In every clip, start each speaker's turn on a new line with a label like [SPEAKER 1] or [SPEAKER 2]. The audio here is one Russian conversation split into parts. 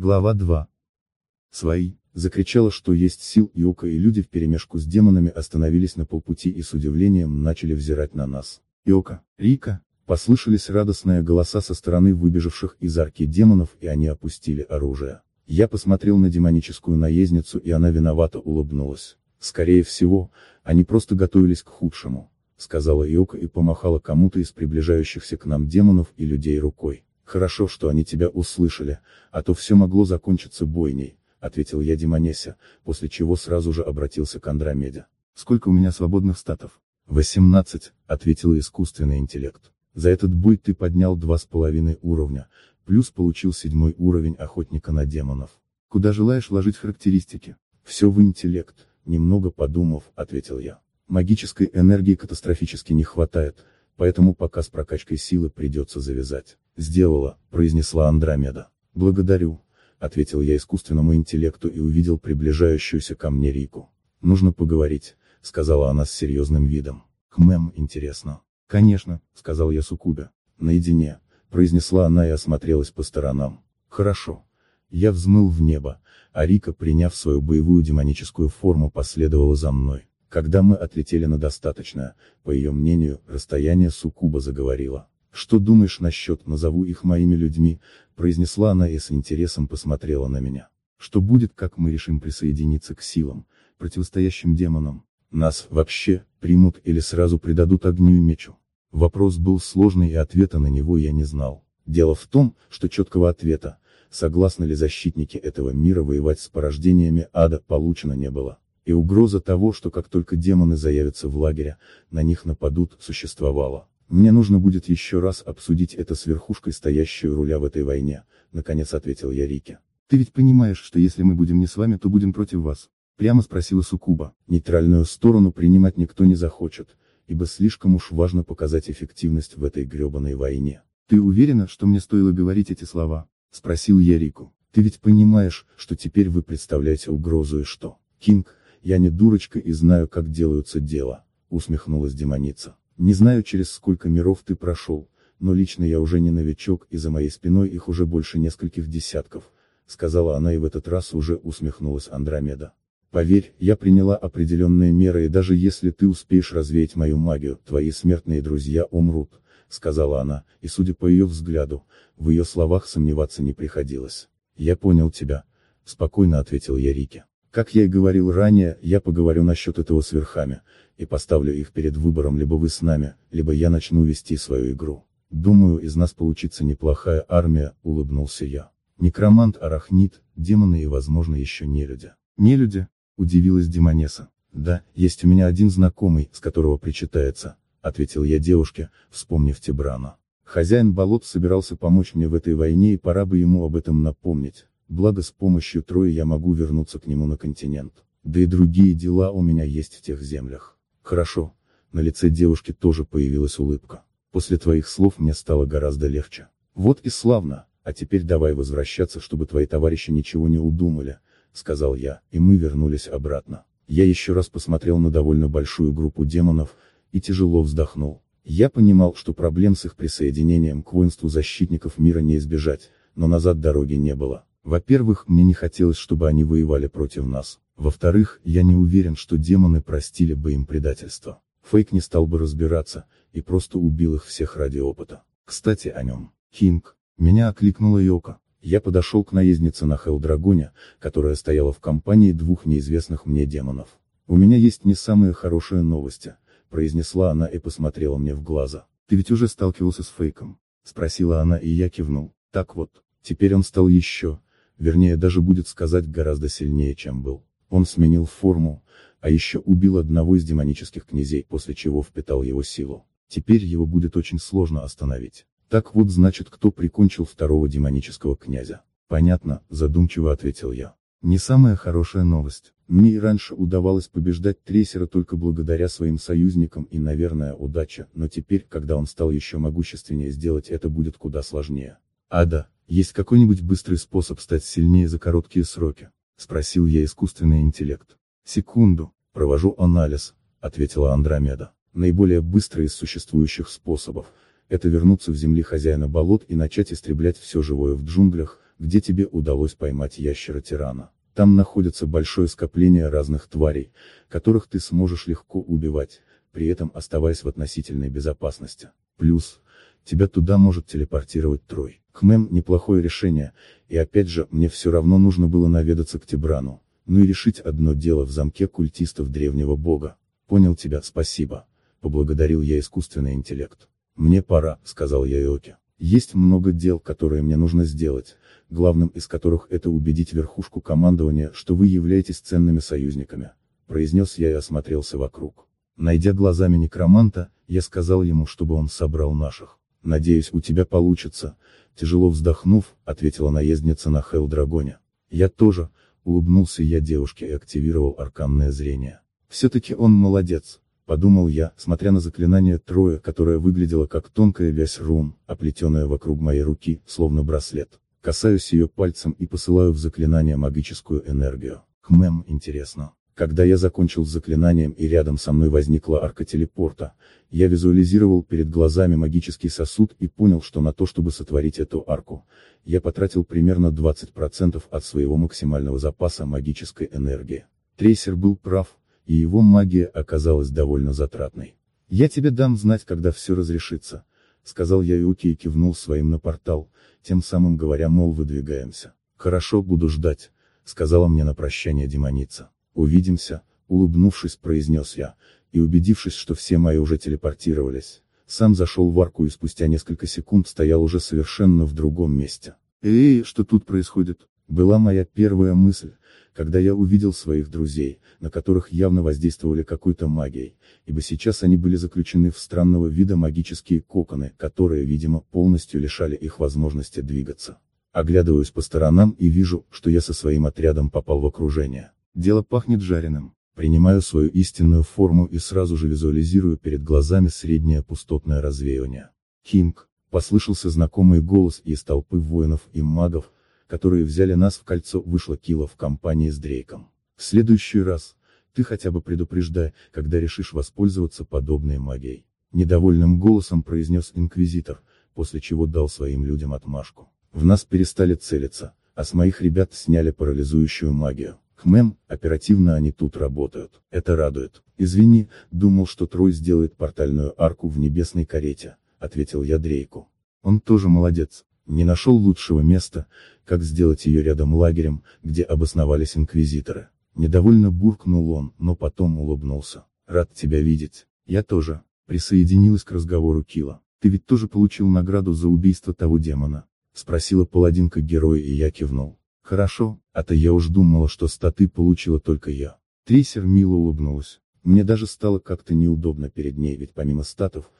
[SPEAKER 1] Глава 2. Свои, закричала, что есть сил и и люди вперемешку с демонами остановились на полпути и с удивлением начали взирать на нас. Иока, Рика, послышались радостные голоса со стороны выбежавших из арки демонов и они опустили оружие. Я посмотрел на демоническую наездницу и она виновато улыбнулась. Скорее всего, они просто готовились к худшему, сказала Иока и помахала кому-то из приближающихся к нам демонов и людей рукой. Хорошо, что они тебя услышали, а то все могло закончиться бойней, ответил я Демонесе, после чего сразу же обратился к Андромеде. Сколько у меня свободных статов? 18, ответил искусственный интеллект. За этот бой ты поднял два с половиной уровня, плюс получил седьмой уровень охотника на демонов. Куда желаешь вложить характеристики? Все в интеллект, немного подумав, ответил я. Магической энергии катастрофически не хватает, поэтому пока с прокачкой силы придется завязать. «Сделала», — произнесла Андромеда. «Благодарю», — ответил я искусственному интеллекту и увидел приближающуюся ко мне Рику. «Нужно поговорить», — сказала она с серьезным видом. «Хмэм, интересно». «Конечно», — сказал я Сукубе. «Наедине», — произнесла она и осмотрелась по сторонам. «Хорошо». Я взмыл в небо, а Рика, приняв свою боевую демоническую форму, последовала за мной. Когда мы отлетели на достаточное, по ее мнению, расстояние Сукуба заговорила. «Что думаешь насчет, назову их моими людьми», произнесла она и с интересом посмотрела на меня. «Что будет, как мы решим присоединиться к силам, противостоящим демонам? Нас, вообще, примут или сразу предадут огню и мечу?» Вопрос был сложный и ответа на него я не знал. Дело в том, что четкого ответа, согласны ли защитники этого мира воевать с порождениями ада, получено не было. И угроза того, что как только демоны заявятся в лагере, на них нападут, существовала. Мне нужно будет еще раз обсудить это с верхушкой стоящей руля в этой войне, наконец ответил я Рике. Ты ведь понимаешь, что если мы будем не с вами, то будем против вас? Прямо спросила Сукуба. Нейтральную сторону принимать никто не захочет, ибо слишком уж важно показать эффективность в этой гребаной войне. Ты уверена, что мне стоило говорить эти слова? Спросил я Рику. Ты ведь понимаешь, что теперь вы представляете угрозу и что? Кинг, я не дурочка и знаю, как делаются дела, усмехнулась демоница. Не знаю, через сколько миров ты прошел, но лично я уже не новичок, и за моей спиной их уже больше нескольких десятков, сказала она и в этот раз уже усмехнулась Андромеда. Поверь, я приняла определенные меры и даже если ты успеешь развеять мою магию, твои смертные друзья умрут, сказала она, и судя по ее взгляду, в ее словах сомневаться не приходилось. Я понял тебя, спокойно ответил я Рике. Как я и говорил ранее, я поговорю насчет этого с верхами, и поставлю их перед выбором либо вы с нами, либо я начну вести свою игру. Думаю, из нас получится неплохая армия, улыбнулся я. Некромант, арахнит, демоны и, возможно, еще нелюди. Нелюди? Удивилась Демонеса. Да, есть у меня один знакомый, с которого причитается, ответил я девушке, вспомнив Тибрана. Хозяин болот собирался помочь мне в этой войне и пора бы ему об этом напомнить благо с помощью Трои я могу вернуться к нему на континент. Да и другие дела у меня есть в тех землях. Хорошо. На лице девушки тоже появилась улыбка. После твоих слов мне стало гораздо легче. Вот и славно, а теперь давай возвращаться, чтобы твои товарищи ничего не удумали, сказал я, и мы вернулись обратно. Я еще раз посмотрел на довольно большую группу демонов, и тяжело вздохнул. Я понимал, что проблем с их присоединением к воинству защитников мира не избежать, но назад дороги не было. Во-первых, мне не хотелось, чтобы они воевали против нас. Во-вторых, я не уверен, что демоны простили бы им предательство. Фейк не стал бы разбираться, и просто убил их всех ради опыта. Кстати о нем. Кинг. Меня окликнула Йока. Я подошел к наезднице на Хелдрагоне, которая стояла в компании двух неизвестных мне демонов. «У меня есть не самые хорошие новости», — произнесла она и посмотрела мне в глаза. «Ты ведь уже сталкивался с фейком?» — спросила она и я кивнул. «Так вот, теперь он стал еще, вернее даже будет сказать гораздо сильнее, чем был. Он сменил форму, а еще убил одного из демонических князей, после чего впитал его силу. Теперь его будет очень сложно остановить. Так вот значит кто прикончил второго демонического князя. Понятно, задумчиво ответил я. Не самая хорошая новость. Мне и раньше удавалось побеждать трейсера только благодаря своим союзникам и, наверное, удача, но теперь, когда он стал еще могущественнее сделать это будет куда сложнее. Ада, есть какой-нибудь быстрый способ стать сильнее за короткие сроки? Спросил я искусственный интеллект. Секунду, провожу анализ, ответила Андромеда. Наиболее быстрый из существующих способов, это вернуться в земли хозяина болот и начать истреблять все живое в джунглях, где тебе удалось поймать ящера-тирана. Там находится большое скопление разных тварей, которых ты сможешь легко убивать, при этом оставаясь в относительной безопасности. Плюс, тебя туда может телепортировать Трой. Хмем неплохое решение, и опять же, мне все равно нужно было наведаться к Тибрану, ну и решить одно дело в замке культистов древнего бога. Понял тебя, спасибо. Поблагодарил я искусственный интеллект. Мне пора, сказал я Иоке. Есть много дел, которые мне нужно сделать, главным из которых это убедить верхушку командования, что вы являетесь ценными союзниками, произнес я и осмотрелся вокруг. Найдя глазами некроманта, я сказал ему, чтобы он собрал наших. Надеюсь, у тебя получится, тяжело вздохнув, ответила наездница на Хелл Драгоне. Я тоже, улыбнулся я девушке и активировал арканное зрение. Все-таки он молодец, подумал я, смотря на заклинание Троя, которое выглядело как тонкая вязь рун, оплетенная вокруг моей руки, словно браслет. Касаюсь ее пальцем и посылаю в заклинание магическую энергию. Хмем, интересно. Когда я закончил с заклинанием и рядом со мной возникла арка телепорта, я визуализировал перед глазами магический сосуд и понял, что на то, чтобы сотворить эту арку, я потратил примерно 20% от своего максимального запаса магической энергии. Трейсер был прав, и его магия оказалась довольно затратной. «Я тебе дам знать, когда все разрешится», — сказал я Юки и кивнул своим на портал, тем самым говоря, мол, выдвигаемся. «Хорошо, буду ждать», — сказала мне на прощание демоница. «Увидимся», — улыбнувшись, произнес я, и убедившись, что все мои уже телепортировались, сам зашел в арку и спустя несколько секунд стоял уже совершенно в другом месте. «Эй, что тут происходит?» Была моя первая мысль, когда я увидел своих друзей, на которых явно воздействовали какой-то магией, ибо сейчас они были заключены в странного вида магические коконы, которые, видимо, полностью лишали их возможности двигаться. Оглядываюсь по сторонам и вижу, что я со своим отрядом попал в окружение. Дело пахнет жареным. Принимаю свою истинную форму и сразу же визуализирую перед глазами среднее пустотное развеивание. Кинг, послышался знакомый голос из толпы воинов и магов, которые взяли нас в кольцо, вышла Кила в компании с Дрейком. В следующий раз, ты хотя бы предупреждай, когда решишь воспользоваться подобной магией. Недовольным голосом произнес Инквизитор, после чего дал своим людям отмашку. В нас перестали целиться, а с моих ребят сняли парализующую магию. Хмем, оперативно они тут работают. Это радует. Извини, думал, что Трой сделает портальную арку в небесной карете, ответил я Дрейку. Он тоже молодец. Не нашел лучшего места, как сделать ее рядом лагерем, где обосновались инквизиторы. Недовольно буркнул он, но потом улыбнулся. Рад тебя видеть. Я тоже. Присоединилась к разговору Кила. Ты ведь тоже получил награду за убийство того демона? Спросила паладинка героя и я кивнул. Хорошо, а то я уж думала, что статы получила только я. Трейсер мило улыбнулась. Мне даже стало как-то неудобно перед ней, ведь помимо статов,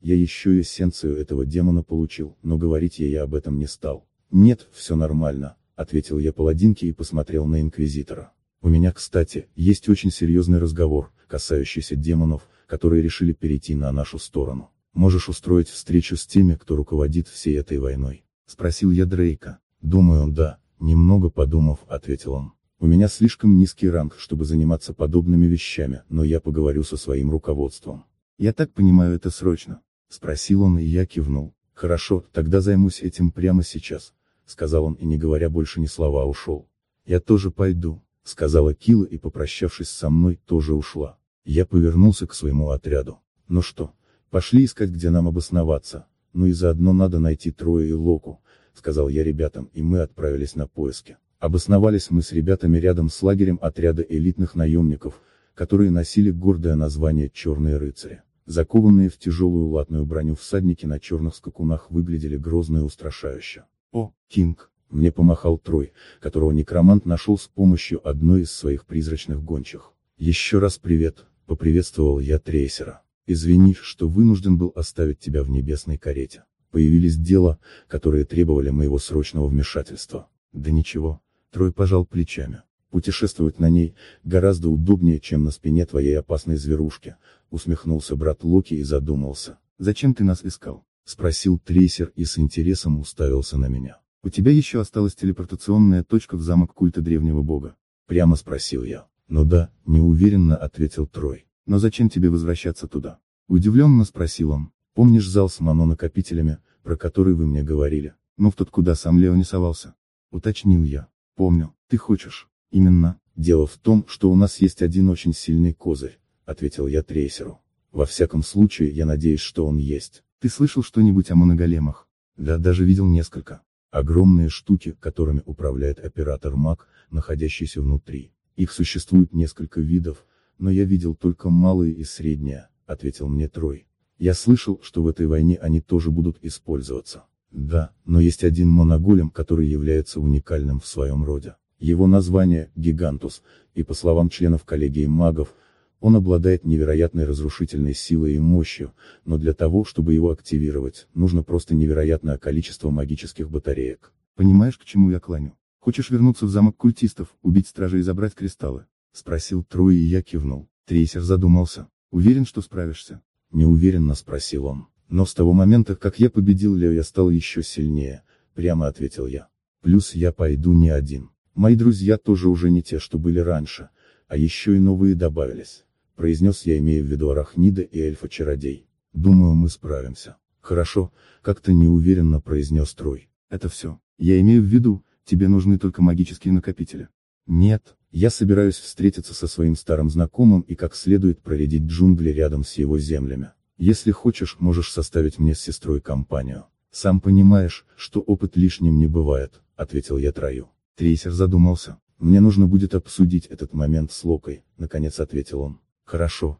[SPEAKER 1] я еще и эссенцию этого демона получил, но говорить ей я об этом не стал. Нет, все нормально, ответил я паладинке и посмотрел на Инквизитора. У меня, кстати, есть очень серьезный разговор, касающийся демонов, которые решили перейти на нашу сторону. Можешь устроить встречу с теми, кто руководит всей этой войной? Спросил я Дрейка. Думаю, да, Немного подумав, ответил он. У меня слишком низкий ранг, чтобы заниматься подобными вещами, но я поговорю со своим руководством. Я так понимаю, это срочно? Спросил он и я кивнул. Хорошо, тогда займусь этим прямо сейчас, сказал он и не говоря больше ни слова ушел. Я тоже пойду, сказала Кила и попрощавшись со мной, тоже ушла. Я повернулся к своему отряду. Ну что, пошли искать где нам обосноваться, ну и заодно надо найти Трое и Локу, сказал я ребятам, и мы отправились на поиски. Обосновались мы с ребятами рядом с лагерем отряда элитных наемников, которые носили гордое название «Черные рыцари». Закованные в тяжелую латную броню всадники на черных скакунах выглядели грозно и устрашающе. «О, Кинг!» Мне помахал Трой, которого некромант нашел с помощью одной из своих призрачных гончих. «Еще раз привет», — поприветствовал я трейсера. «Извини, что вынужден был оставить тебя в небесной карете» появились дела, которые требовали моего срочного вмешательства. Да ничего, Трой пожал плечами. Путешествовать на ней, гораздо удобнее, чем на спине твоей опасной зверушки, усмехнулся брат Локи и задумался. Зачем ты нас искал? Спросил трейсер и с интересом уставился на меня. У тебя еще осталась телепортационная точка в замок культа древнего бога? Прямо спросил я. Ну да, неуверенно ответил Трой. Но зачем тебе возвращаться туда? Удивленно спросил он. Помнишь зал с манонакопителями, про который вы мне говорили? Ну в тот куда сам Лео не совался? Уточнил я. Помню, ты хочешь. Именно. Дело в том, что у нас есть один очень сильный козырь, ответил я трейсеру. Во всяком случае, я надеюсь, что он есть. Ты слышал что-нибудь о моноголемах? Да, даже видел несколько. Огромные штуки, которыми управляет оператор МАК, находящийся внутри. Их существует несколько видов, но я видел только малые и средние, ответил мне Трой. Я слышал, что в этой войне они тоже будут использоваться. Да, но есть один моноголем, который является уникальным в своем роде. Его название – Гигантус, и по словам членов коллегии магов, он обладает невероятной разрушительной силой и мощью, но для того, чтобы его активировать, нужно просто невероятное количество магических батареек. Понимаешь, к чему я клоню? Хочешь вернуться в замок культистов, убить стражей и забрать кристаллы? Спросил Трой и я кивнул. Трейсер задумался. Уверен, что справишься? Неуверенно спросил он. Но с того момента, как я победил Лео, я стал еще сильнее, прямо ответил я. Плюс я пойду не один. Мои друзья тоже уже не те, что были раньше, а еще и новые добавились. Произнес я, имея в виду Арахнида и эльфа-чародей. Думаю, мы справимся. Хорошо, как-то неуверенно произнес Трой. Это все. Я имею в виду, тебе нужны только магические накопители. Нет, я собираюсь встретиться со своим старым знакомым и как следует проредить джунгли рядом с его землями. Если хочешь, можешь составить мне с сестрой компанию. Сам понимаешь, что опыт лишним не бывает, ответил я Трою. Трейсер задумался. Мне нужно будет обсудить этот момент с Локой, наконец ответил он. Хорошо.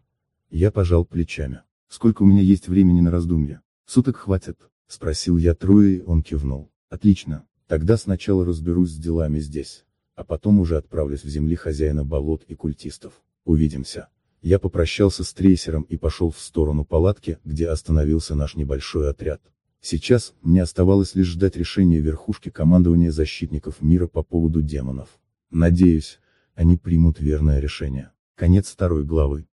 [SPEAKER 1] Я пожал плечами. Сколько у меня есть времени на раздумья? Суток хватит? Спросил я Троя и он кивнул. Отлично. Тогда сначала разберусь с делами здесь. А потом уже отправлюсь в земли хозяина болот и культистов. Увидимся. Я попрощался с трейсером и пошел в сторону палатки, где остановился наш небольшой отряд. Сейчас, мне оставалось лишь ждать решения верхушки командования защитников мира по поводу демонов. Надеюсь, они примут верное решение. Конец второй главы.